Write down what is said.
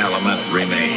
element remains.